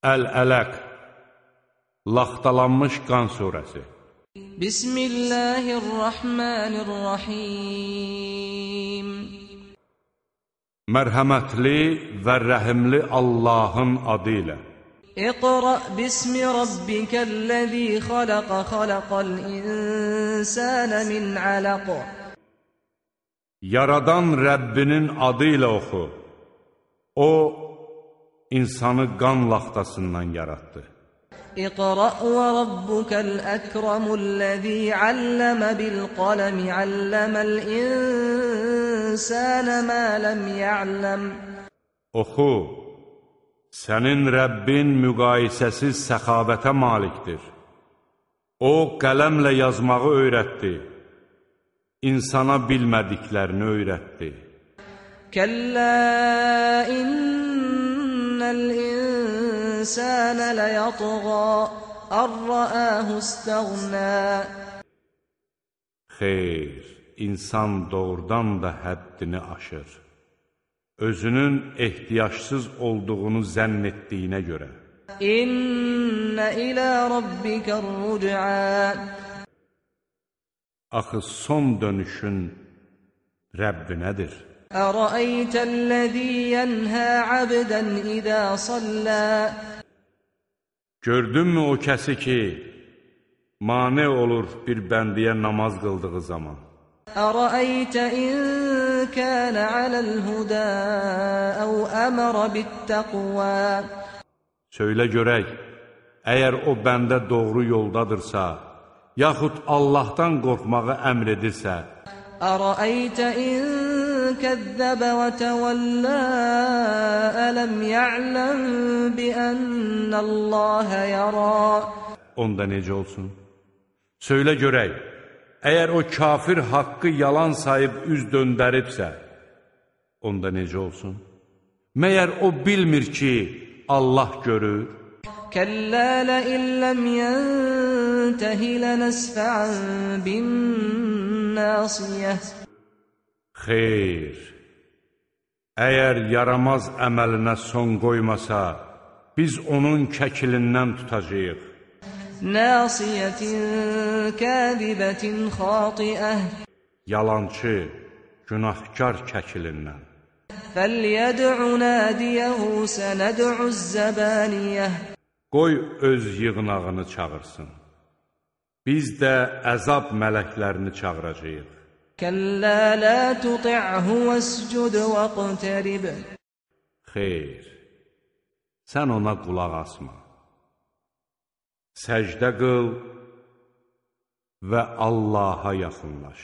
Əl-Ələq Laxtalanmış qan surəsi Bismillahirrahmanirrahim Mərhəmətli və rəhimli Allahın adı ilə İqra bismi rabbikəl-ləzi xaləqə xaləqəl insənə min aləq Yaradan Rəbbinin adı ilə oxu. O, insanı qan laxtasından yaratdı. İqra və rabbukal əkramul-ləzi alləmə bil-qaləmi alləməl insənə mə ləm ya'ləm Oxu, sənin Rəbbin müqayisəsiz səxavətə malikdir. O, qələmlə yazmağı öyrətdi, insana bilmədiklərini öyrətdi. Kəllə innəl insənə ləyatğa ər-rəəhu istəğnə Xeyr, insan doğrudan da həddini aşır. Özünün ehtiyacsız olduğunu zənn etdiyinə görə. İnnə ilə rabbikər-ruc'a Axı son dönüşün Rəbbinədir. Ərəəytəl-ləzi yənhə abdən idə sallə Gördünmü o kəsi ki, mane olur bir bəndiyə namaz qıldığı zaman? Ərəəytə in kənə aləl-hudə əv əmərə bit-təqvə Söylə görək, əgər o bəndə doğru yoldadırsa, yaxud Allahdan qorxmağı əmr edirsə, أرأيت إن كذب وتولى ألم يعلم بأن الله يرى onda necə olsun? Söylə görək, əgər o kafir haqqı yalan sayıb üz döndəribsə, onda necə olsun? Məyər o bilmir ki, Allah görür? كلا لئن لم ينته لنسفعا بالناصية Xeyr, əgər yaramaz əməlinə son qoymasa, biz onun kəkilindən tutacaq. Nəsiyyətin kəzibətin xatiəh Yalançı, günahkar kəkilindən. Fəlyəd'u nədiyəhu sənəd'u zəbaniyyəh Qoy öz yığınağını çağırsın. Biz də əzab mələklərini çağıracaq. كلا لا تطعه واسجد واقترب Xeyr, sən ona qulaq asma. Səcdə qıl və Allaha yaxınlaş.